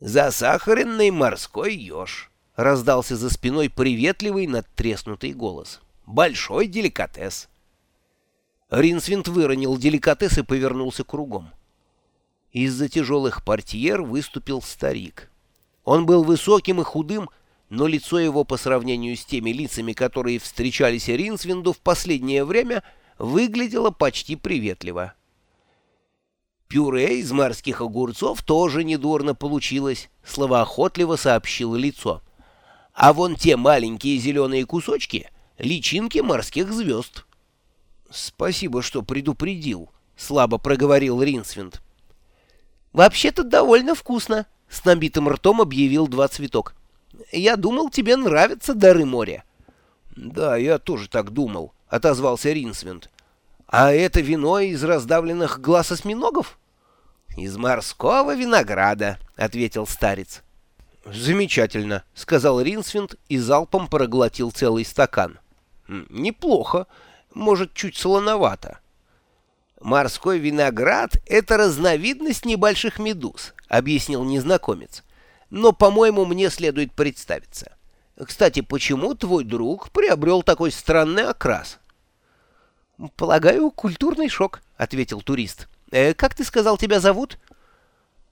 «Засахаренный морской еж», — раздался за спиной приветливый надтреснутый голос. «Большой деликатес». Ринсвинд выронил деликатес и повернулся кругом. Из-за тяжелых портьер выступил старик. Он был высоким и худым, но лицо его по сравнению с теми лицами, которые встречались Ринсвинду в последнее время, выглядело почти приветливо. «Пюре из морских огурцов тоже недурно получилось», — словоохотливо сообщило лицо. «А вон те маленькие зеленые кусочки — личинки морских звезд». «Спасибо, что предупредил», — слабо проговорил Ринсвинд. «Вообще-то довольно вкусно», — с набитым ртом объявил два цветок. «Я думал, тебе нравятся дары моря». «Да, я тоже так думал», — отозвался Ринсвинд. «А это вино из раздавленных глаз осьминогов?» «Из морского винограда», — ответил старец. «Замечательно», — сказал Ринсвинд и залпом проглотил целый стакан. «Неплохо. Может, чуть солоновато». «Морской виноград — это разновидность небольших медуз», — объяснил незнакомец. «Но, по-моему, мне следует представиться. Кстати, почему твой друг приобрел такой странный окрас?» «Полагаю, культурный шок», — ответил турист. Э, «Как ты сказал, тебя зовут?»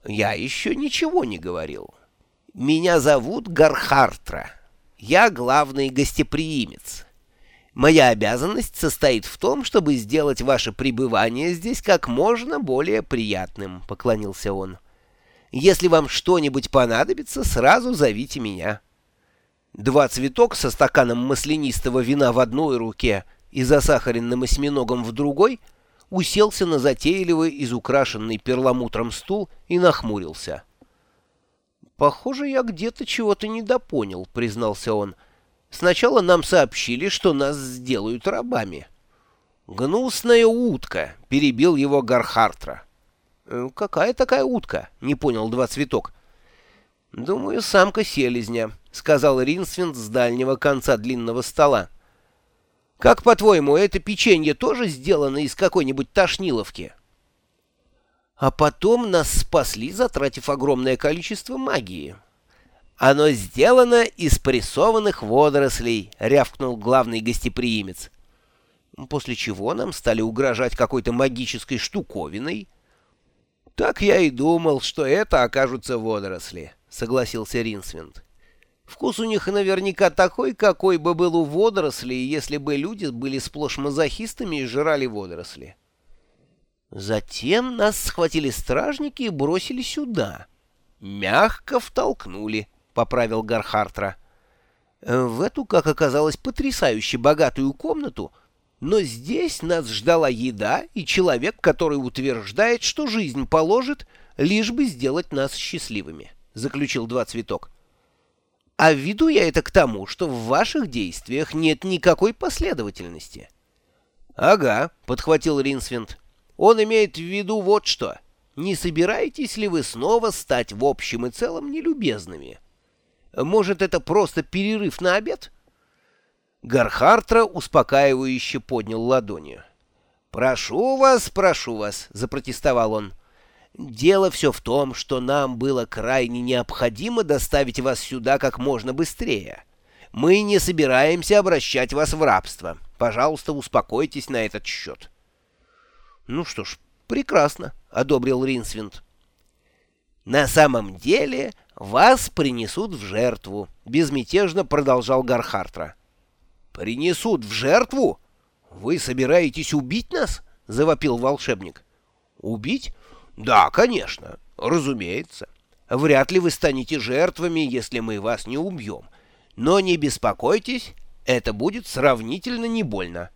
«Я еще ничего не говорил. Меня зовут Гархартра. Я главный гостеприимец. Моя обязанность состоит в том, чтобы сделать ваше пребывание здесь как можно более приятным», — поклонился он. «Если вам что-нибудь понадобится, сразу зовите меня». Два цветок со стаканом маслянистого вина в одной руке — и засахаренным осьминогом в другой, уселся на затейливый, изукрашенный перламутром стул и нахмурился. «Похоже, я где-то чего-то недопонял», — признался он. «Сначала нам сообщили, что нас сделают рабами». «Гнусная утка!» — перебил его Гархартра. «Э, «Какая такая утка?» — не понял два цветок. «Думаю, самка селезня», — сказал Ринсвинд с дальнего конца длинного стола. Как, по-твоему, это печенье тоже сделано из какой-нибудь тошниловки? А потом нас спасли, затратив огромное количество магии. Оно сделано из прессованных водорослей, рявкнул главный гостеприимец. После чего нам стали угрожать какой-то магической штуковиной. Так я и думал, что это окажутся водоросли, согласился Ринсвинд. Вкус у них наверняка такой, какой бы был у водорослей, если бы люди были сплошь мазохистами и жрали водоросли. Затем нас схватили стражники и бросили сюда. Мягко втолкнули, — поправил Гархартра. В эту, как оказалось, потрясающе богатую комнату, но здесь нас ждала еда и человек, который утверждает, что жизнь положит, лишь бы сделать нас счастливыми, — заключил два цветок. А веду я это к тому, что в ваших действиях нет никакой последовательности. — Ага, — подхватил Ринсвинд. — Он имеет в виду вот что. Не собираетесь ли вы снова стать в общем и целом нелюбезными? Может, это просто перерыв на обед? Гархартра успокаивающе поднял ладонью. — Прошу вас, прошу вас, — запротестовал он. — Дело все в том, что нам было крайне необходимо доставить вас сюда как можно быстрее. Мы не собираемся обращать вас в рабство. Пожалуйста, успокойтесь на этот счет. — Ну что ж, прекрасно, — одобрил Ринсвинд. — На самом деле вас принесут в жертву, — безмятежно продолжал Гархартра. — Принесут в жертву? Вы собираетесь убить нас? — завопил волшебник. — Убить? Да, конечно, разумеется. Вряд ли вы станете жертвами, если мы вас не убьем. Но не беспокойтесь, это будет сравнительно не больно.